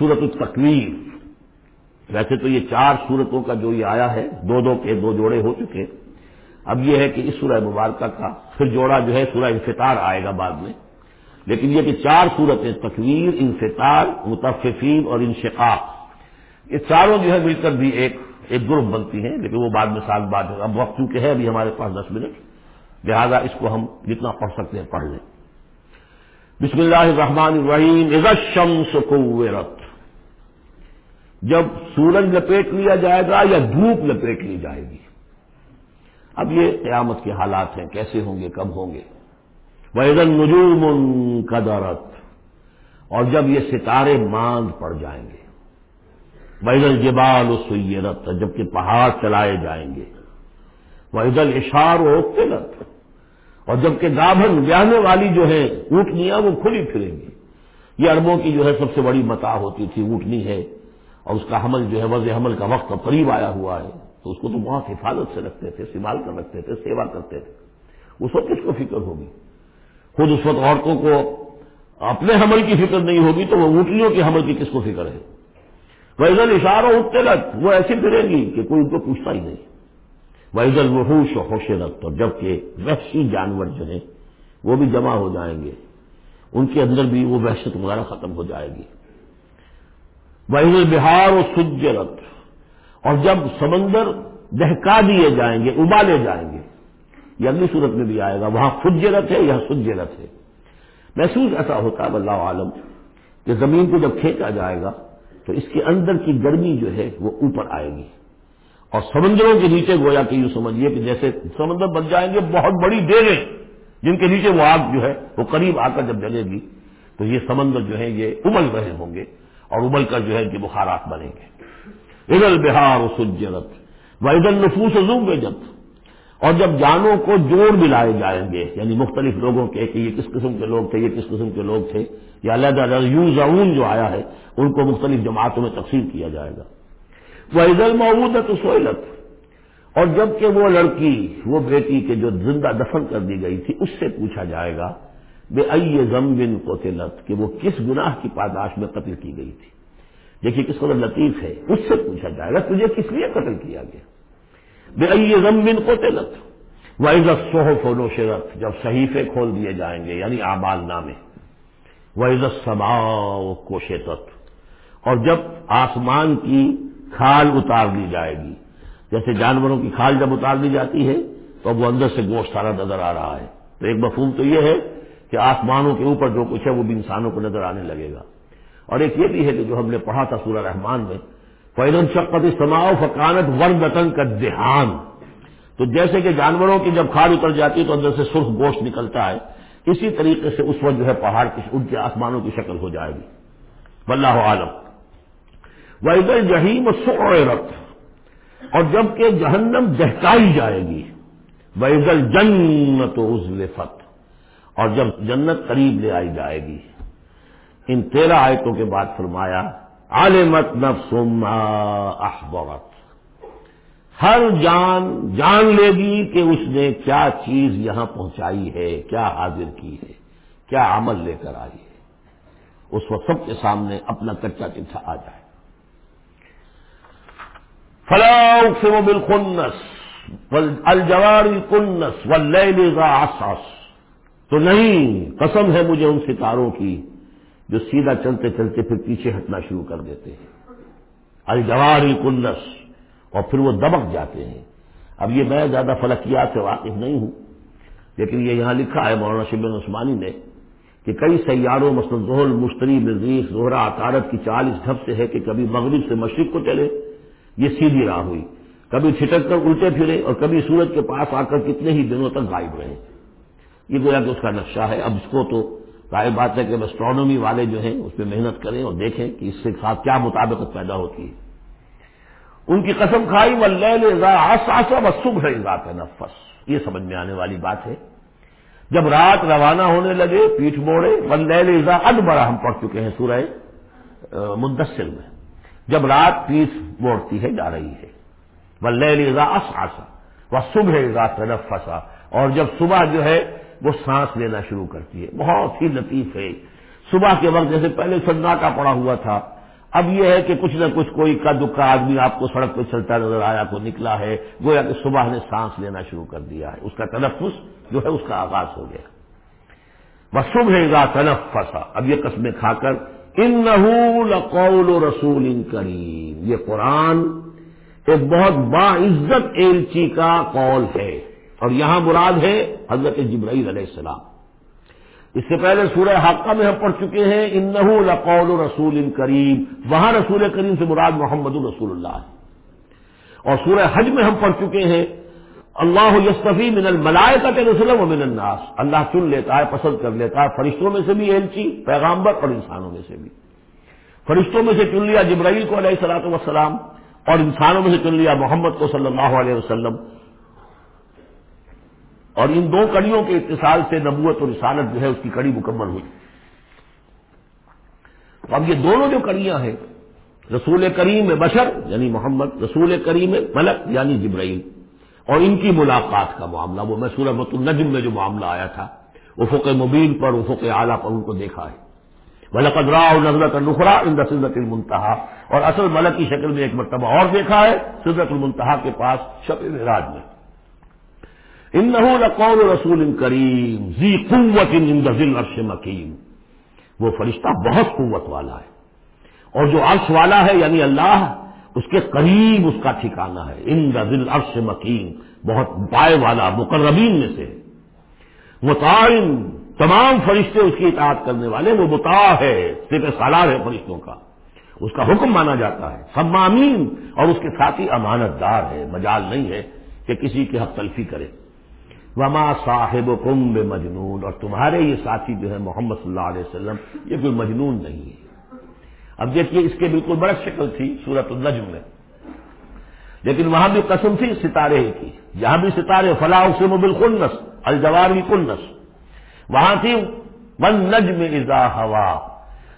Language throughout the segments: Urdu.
سورت التقویر ویسے تو یہ چار صورتوں کا جو یہ آیا ہے، دو دو کے دو جوڑے ہو چکے۔ اب یہ ہے کہ اس سورہ مبارکہ کا پھر جوڑا جو ہے، سورہ انفطار آئے گا بعد میں۔ لیکن یہ کہ چار صورتیں تکویر، انفطار متفقین اور انشقاق۔ یہ چاروں جو ہے مل کر بھی ایک ایک گروپ بنتی ہیں، لیکن وہ بعد میں سال بعد، اب وقت چونکہ ہے، ابھی ہمارے پاس دس منٹ۔ لہذا اس کو ہم جتنا پڑھ سکتے ہیں پڑھ لیں۔ بسم اللہ الرحمن الرحیم۔ الشمس کوت جب سورج لپیٹ لیا جائے گا یا دھوپ لپیٹ لی جائے گی۔ اب یہ قیامت کے حالات ہیں، کیسے ہوں گے، کب ہوں گے؟ ویزن نجوم کا اور جب یہ ستارے ماند پڑ جائیں گے۔ ویزل جبال و سیرت جبکہ پہاڑ چلائے جائیں گے۔ ویزل اشار و قلت اور جبکہ گابھن بیانے والی جو ہے اونٹنیاں وہ کھلی پھریں گی۔ یہ اربوں کی جو ہے سب سے بڑی متا ہوتی تھی، اونٹنی ہے۔ اور اس کا حمل جو ہے وز حمل کا وقت قریب آیا ہوا ہے، تو اس کو تو بہت حفاظت سے رکھتے تھے سنبھال کر رکھتے تھے، سیوا کرتے تھے۔ اس وقت کس کو فکر ہوگی؟ خود اس وقت عورتوں کو اپنے حمل کی فکر نہیں ہوگی، تو وہ اونٹنیوں کے حمل کی کس کو فکر ہے؟ ویزل اشارہ اٹھتے رکھ وہ ایسی پھرے گی کہ کوئی ان کو پوچھتا ہی نہیں۔ ویزل وحوش و ہوش رکھ اور جبکہ وحشی جانور جو ہیں، وہ بھی جمع ہو جائیں گے۔ ان کے اندر بھی وہ وحشت وغیرہ ختم ہو جائے گی۔ وحید بہار و سجرت۔ اور جب سمندر دہکا دیے جائیں گے، ابالے جائیں گے، یہ اگلی صورت میں بھی آئے گا، وہاں فجرت ہے، یہاں سجرت ہے۔ محسوس ایسا ہوتا ہے اللہ عالم، کہ زمین کو جب کھینچا جائے گا، تو اس کے اندر کی گرمی جو ہے، وہ اوپر آئے گی۔ اور سمندروں کے نیچے گویا کہ یوں سمجھیے کہ جیسے سمندر بن جائیں گے، بہت بڑی دیریں جن کے نیچے وہ آگ جو ہے، وہ قریب آ کر جب جلے گی، تو یہ سمندر جو ہے یہ ابل رہے ہوں گے۔ اور ابل کر جو ہے کہ بخارات بنیں گے۔ ادل بہار سجرت و ادل نفوس زوم جب اور جب جانوں کو جوڑ ملائے جائیں گے یعنی مختلف لوگوں کے کہ یہ کس قسم کے لوگ تھے، یہ کس قسم کے لوگ تھے، یا علیحدہ یو زون جو آیا ہے، ان کو مختلف جماعتوں میں تقسیم کیا جائے گا۔ وہ عزل معود تو سہولت اور جبکہ وہ لڑکی، وہ بیٹی کے جو زندہ دفن کر دی گئی تھی، اس سے پوچھا جائے گا بے ائی زم بن کو کہ وہ کس گناہ کی پاداش میں قتل کی گئی تھی۔ دیکھیے کس قدر لطیف ہے، اس سے پوچھا جائے گا تجھے کس لیے قتل کیا گیا۔ بے ائی زم بن کو وہ عزت صحف و نوشرت جب صحیفے کھول دیے جائیں گے یعنی آبال نامے۔ وہ عزت سما کوشت اور جب آسمان کی کھال اتار دی جائے گی، جیسے جانوروں کی کھال جب اتار دی جاتی ہے، تو اب وہ اندر سے گوشت سارا نظر آ رہا ہے۔ تو ایک مفہوم تو یہ ہے کہ آسمانوں کے اوپر جو کچھ ہے وہ بھی انسانوں کو نظر آنے لگے گا۔ اور ایک یہ بھی ہے کہ جو ہم نے پڑھا تھا سورہ رحمان میں فیدن شقت سماؤ فکانت ورد وطن کا دھیان تو جیسے کہ جانوروں کی جب کھاد اتر جاتی ہے تو اندر سے سرخ گوشت نکلتا ہے، اسی طریقے سے اس وقت جو ہے پہاڑ کی ان کے آسمانوں کی شکل ہو جائے گی۔ واللہ عالم۔ ویدل جہیم سورت اور جبکہ جہنم دہکائی جائے گی ویدل جنت ازلفت اور جب جنت قریب لے آئی جائے گی۔ ان تیرہ آیتوں کے بعد فرمایا عالمت نفس ما احبرت ہر جان جان لے گی کہ اس نے کیا چیز یہاں پہنچائی ہے، کیا حاضر کی ہے، کیا عمل لے کر آئی ہے۔ اس وقت سب کے سامنے اپنا کچا چٹھا آ جائے۔ فلاؤ سے وہ بالخنس الجواری کنس و لے لے گا آساس تو نہیں، قسم ہے مجھے ان ستاروں کی جو سیدھا چلتے چلتے پھر پیچھے ہٹنا شروع کر دیتے ہیں۔ الجواری کنس اور پھر وہ دبک جاتے ہیں۔ اب یہ میں زیادہ فلکیات سے واقف نہیں ہوں، لیکن یہ یہاں لکھا ہے مولانا شبین عثمانی نے کہ کئی سیاروں، مثلا زحل مشتری، مزید زہرا عطارت کی چال اس ڈھب سے ہے کہ کبھی مغرب سے مشرق کو چلے، یہ سیدھی راہ ہوئی۔ کبھی چھٹک کر الٹے پھرے اور کبھی سورج کے پاس آ کر کتنے ہی دنوں تک غائب رہے۔ یہ گویا کہ اس کا نقشہ ہے۔ اب اس کو تو ظاہر بات ہے کہ اسٹرانومی والے جو ہیں اس پہ محنت کریں اور دیکھیں کہ اس سے ساتھ کیا مطابقت پیدا ہوتی ہے۔ ان کی قسم کھائی و لے آسا و صبح ذات نفس یہ سمجھ میں آنے والی بات ہے۔ جب رات روانہ ہونے لگے، پیٹھ موڑے ون ازا اد بڑا ہم پڑھ چکے ہیں سورہ مدثر میں۔ جب رات پیٹھ موڑتی ہے، جا رہی ہے۔ ون ازا آسا و صبح ذات نفسا اور جب صبح جو ہے وہ سانس لینا شروع کرتی ہے۔ بہت ہی لطیف ہے۔ صبح کے وقت جیسے پہلے سناٹا پڑا ہوا تھا، اب یہ ہے کہ کچھ نہ کچھ کوئی کا دکھا آدمی آپ کو سڑک پہ چلتا نظر آیا کو نکلا ہے، گویا کہ صبح نے سانس لینا شروع کر دیا ہے۔ اس کا تنفس جو ہے، اس کا آغاز ہو گیا۔ بس صبح گا تنف پھنسا اب یہ قسمیں کھا کر ان لقول رسول ان کریم یہ قرآن ایک بہت باعزت ایلچی کا قول ہے۔ اور یہاں مراد ہے حضرت جبرائیل علیہ السلام۔ اس سے پہلے سورہ حقہ میں ہم پڑھ چکے ہیں ان لقول رسول کریم، وہاں رسول کریم سے مراد محمد الرسول اللہ ہے۔ اور سورہ حج میں ہم پڑھ چکے ہیں، اللہ یستفی من الملائے کا رسول و من الناس۔ اللہ چن لیتا ہے، پسند کر لیتا ہے، فرشتوں میں سے بھی ایلچی پیغامبر اور انسانوں میں سے بھی۔ فرشتوں میں سے چن لیا جبرائیل کو علیہ السلاۃ وسلام اور انسانوں میں سے چن لیا محمد کو صلی اللہ علیہ وسلم۔ اور ان دو کڑیوں کے اتصال سے نبوت اور رسالت جو ہے اس کی کڑی مکمل ہوئی۔ تو اب یہ دونوں جو کڑیاں ہیں، رسول کریم بشر یعنی محمد، رسول کریم ملک یعنی جبرائیل، اور ان کی ملاقات کا معاملہ، وہ میں سورہ مت النجم میں جو معاملہ آیا تھا، افق مبین پر، افق اعلیٰ پر ان کو دیکھا ہے۔ ملک ادرا اور نظرت الخرا ان سدت المنتہا اور اصل ملک کی شکل میں ایک مرتبہ اور دیکھا ہے سدرت المنتہا کے پاس شب راج میں۔ ان لقول رسول کریم زی قوت ان دزل عرش مکیم وہ فرشتہ بہت قوت والا ہے۔ اور جو عرش والا ہے یعنی اللہ، اس کے قریب اس کا ٹھکانا ہے۔ ان دزل عرش مکیم بہت پائے والا، مقربین میں سے۔ متعین، تمام فرشتے اس کی اطاعت کرنے والے، وہ متا ہے، صرف سالار ہے فرشتوں کا۔ اس کا حکم مانا جاتا ہے۔ سمامین، اور اس کے ساتھ ہی امانت دار ہے۔ مجال نہیں ہے کہ کسی کی حق تلفی کرے۔ وما صاحب کم بے مجنون اور تمہارے یہ ساتھی جو ہے محمد صلی اللہ علیہ وسلم، یہ کوئی مجنون نہیں ہے۔ اب دیکھیے، اس کے بالکل بڑا شکل تھی سورت النجم میں۔ لیکن وہاں بھی قسم تھی ستارے ہی کی۔ جہاں بھی ستارے فلاح سے مبل کنس الجوار بھی کنس وہاں تھی ون نجم ازا ہوا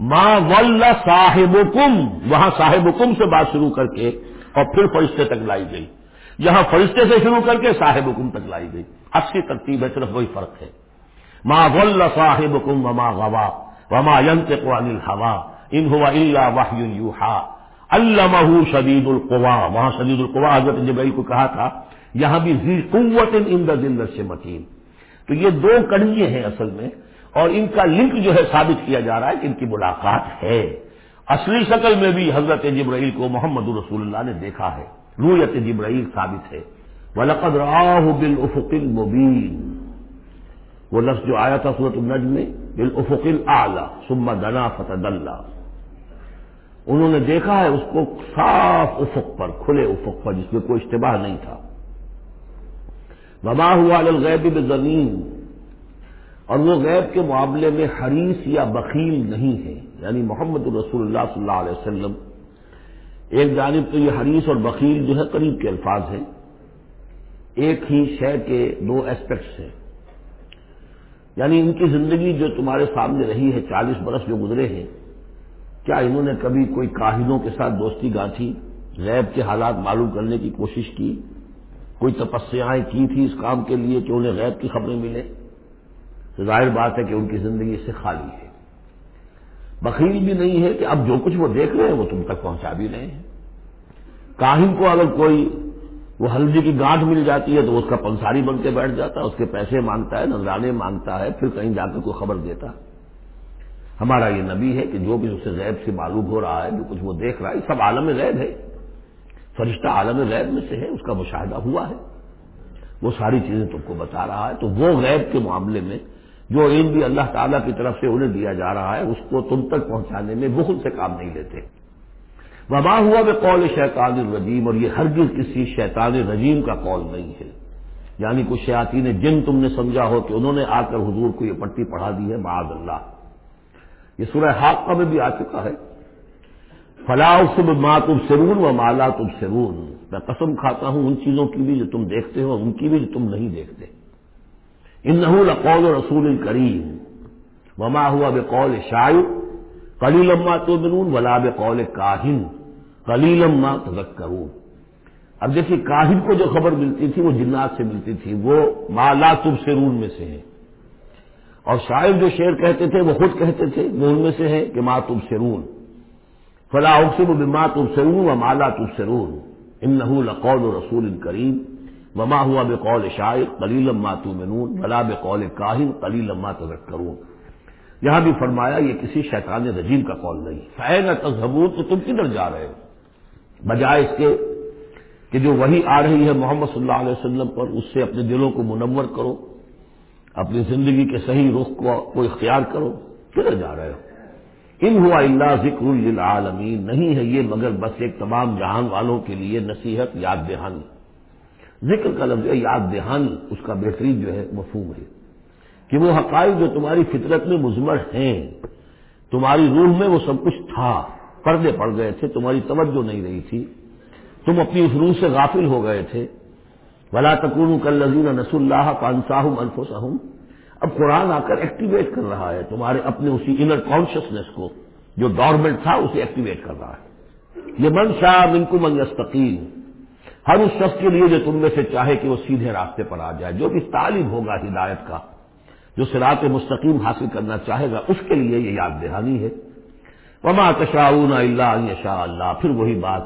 ماں ول صاحب کم وہاں صاحب کم سے بات شروع کر کے اور پھر فرشتے تک لائی گئی۔ جہاں فرشتے سے شروع کر کے صاحب حکم تک لائی گئی۔ اچھی ترتیب ہے، صرف وہی فرق ہے۔ ما غل صاحب کم وما غوا وما ینت قوان ہوا ان ہوا اللہ واہ یوہا اللہ شدید القوا وہاں شدید القوا حضرت جبرائیل کو کہا تھا، یہاں بھی زی قوت ان دا دل سے مکین تو یہ دو کڑیے ہیں اصل میں، اور ان کا لنک جو ہے ثابت کیا جا رہا ہے کہ ان کی ملاقات ہے۔ اصلی شکل میں بھی حضرت جبرائیل کو محمد رسول اللہ نے دیکھا ہے۔ رویت جبرائیل ثابت ہے۔ ولقد راہ بال افقل وہ لفظ جو آیا تھا صورت النجم میں بال افقل اعلی سما دنا فتح اللہ انہوں نے دیکھا ہے اس کو صاف افق پر، کھلے افق پر، جس میں کوئی اشتباہ نہیں تھا۔ وبا ہوا الغیب زمین اور وہ غیب کے معاملے میں حریث یا بخیل نہیں ہے۔ یعنی محمد الرسول اللہ صلی اللہ علیہ وسلم ایک جانب تو یہ حریث اور بخیل جو ہے قریب کے الفاظ ہیں، ایک ہی شے کے دو ایسپیکٹس ہیں۔ یعنی ان کی زندگی جو تمہارے سامنے رہی ہے، چالیس برس جو گزرے ہیں، کیا انہوں نے کبھی کوئی کاہنوں کے ساتھ دوستی گانٹھی غیب کے حالات معلوم کرنے کی کوشش کی، کوئی تپسیاں کی تھی اس کام کے لیے کہ انہیں غیب کی خبریں ملے ظاہر بات ہے کہ ان کی زندگی اس سے خالی ہے۔ بخیل بھی نہیں ہے کہ اب جو کچھ وہ دیکھ رہے ہیں وہ تم تک پہنچا بھی رہے ہیں۔ کاہن کو اگر کوئی وہ ہلدی کی گانٹ مل جاتی ہے تو اس کا پنساری بن کے بیٹھ جاتا ہے، اس کے پیسے مانگتا ہے نذرانے مانگتا ہے، پھر کہیں جا کے کوئی خبر دیتا ہمارا یہ نبی ہے کہ جو بھی اس سے غیب سے معلوم ہو رہا ہے، جو کچھ وہ دیکھ رہا ہے سب عالم غیب ہے۔ فرشتہ عالم غیب میں سے ہے، اس کا مشاہدہ ہوا ہے۔ وہ ساری چیزیں تم کو بتا رہا ہے۔ تو وہ غیب کے معاملے میں جو علم بھی اللہ تعالیٰ کی طرف سے انہیں دیا جا رہا ہے، اس کو تم تک پہنچانے میں بخل سے کام نہیں لیتے۔ وبا ہوا میں قول شیطان الرجیم اور یہ ہرگز کسی شیطان رجیم کا قول نہیں ہے۔ یعنی کچھ شیاتی نے جن تم نے سمجھا ہو کہ انہوں نے آ کر حضور کو یہ پٹی پڑھا دی ہے، معاذ اللہ۔ یہ سورہ حاقہ میں بھی آ چکا ہے۔ فلاح سب ماں تم سرون و مالا تم سرون میں قسم کھاتا ہوں ان چیزوں کی بھی جو تم دیکھتے ہو، ان کی بھی جو تم نہیں دیکھتے۔ ان لقول رسول کریم۔ وما ہوا بے قول شاعر۔ کلی لما تو بنون ولا بے قول کاہن. کلی لما تذکرون. اب دیکھیے کاہن کو جو خبر ملتی تھی وہ جنات سے ملتی تھی، وہ مالا تب سرون میں سے ہے۔ اور شاعر جو شعر کہتے تھے وہ خود کہتے تھے وہ ان میں سے ہے کہ ماں تب سرون فلاح اقسم بما تبصرون و مالا تب تبصرون۔ انه لقول رسول کریم۔ وما ہوا بقول شاعر قلیل ما تؤمنون، ولا بقول کاہن قلیل ما تذکرون۔ یہاں بھی فرمایا یہ کسی شیطان رجیم کا قول نہیں فین تذہبون تو تم کدھر جا رہے ہو؟ بجائے اس کے کہ جو وہی آ رہی ہے محمد صلی اللہ علیہ وسلم پر، اس سے اپنے دلوں کو منور کرو، اپنی زندگی کے صحیح رخ کو اختیار کرو۔ کدھر جا رہے ہو؟ ان ہوا اللہ ذکر للعالمین نہیں ہے یہ مگر بس ایک تمام جہان والوں کے لیے نصیحت، یاد دہانی۔ ذکر کا لفظ یاد دہانی، اس کا بہترین جو ہے مفہوم ہے۔ کہ وہ حقائق جو تمہاری فطرت میں مزمر ہیں، تمہاری روح میں وہ سب کچھ تھا، پردے پڑ گئے تھے، تمہاری توجہ نہیں رہی تھی، تم اپنی اس روح سے غافل ہو گئے تھے۔ ولا تکون کل لذین نس اللہ کانساہ انفسہم اب قرآن آ کر ایکٹیویٹ کر رہا ہے، تمہارے اپنے اسی انر کانشیسنیس کو، جو ڈورمنٹ تھا، اسے ایکٹیویٹ کر رہا ہے۔ یہ من شاہ من کو من یستقیم ہر اس شخص کے لیے جو تم میں سے چاہے کہ وہ سیدھے راستے پر آ جائے، جو بھی تعلیم ہوگا، ہدایت کا۔ جو سرات مستقیم حاصل کرنا چاہے گا، اس کے لیے یہ یاد دہانی ہے۔ وما تشاؤن اللہ شاء اللہ پھر وہی بات،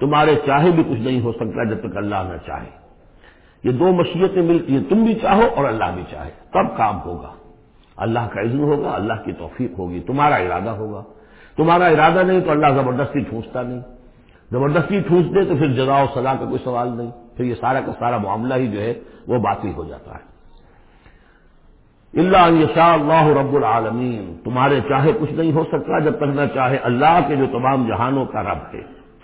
تمہارے چاہے بھی کچھ نہیں ہو سکتا جب تک اللہ نہ چاہے۔ یہ دو مشیتیں ملتی ہیں، تم بھی چاہو اور اللہ بھی چاہے۔ تب کام ہوگا۔ اللہ کا عزم ہوگا، اللہ کی توفیق ہوگی، تمہارا ارادہ ہوگا۔ تمہارا ارادہ نہیں تو اللہ زبردستی ٹھونستا نہیں۔ زبردستی ٹھونس دے تو پھر جزا و سزا کا کوئی سوال نہیں۔ پھر یہ سارا کا سارا معاملہ ہی جو ہے وہ باطل ہو جاتا ہے۔ اللہ شاء اللہ رب العالمین۔ تمہارے چاہے کچھ نہیں ہو سکتا جب تک نہ چاہے اللہ کے جو تمام جہانوں کا رب ہے۔